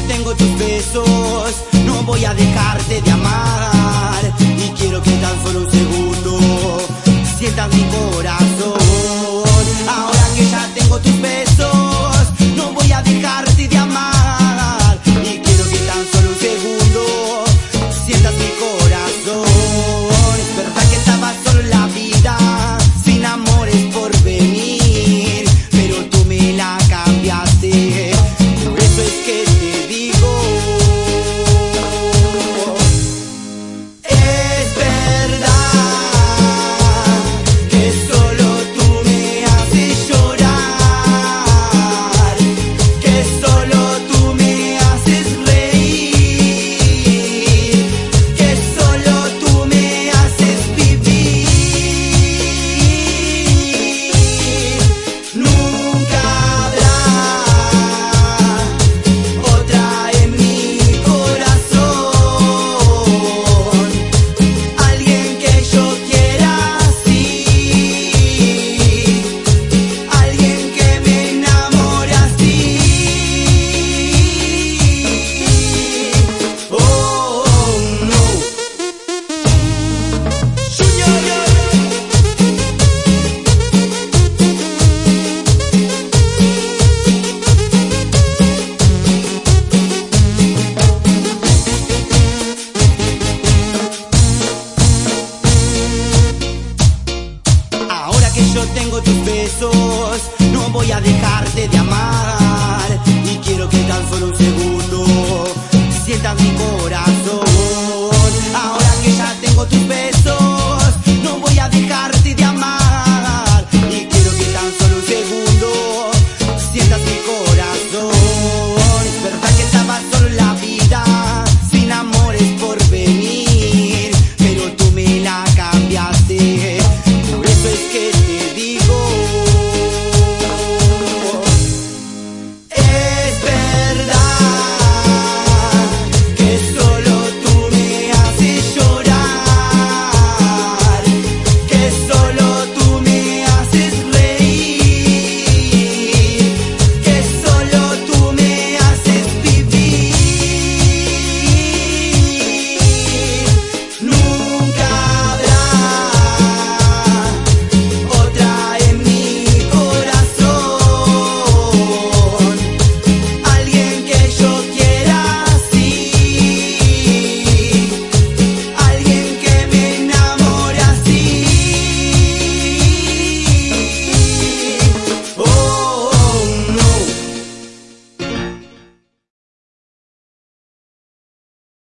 tengo tus besos, no voy a dejarte de amar. Y quiero que tan solo un segundo sientas mi corazón. Besos, no voy a dejarte de amar. Y quiero que tan solo un.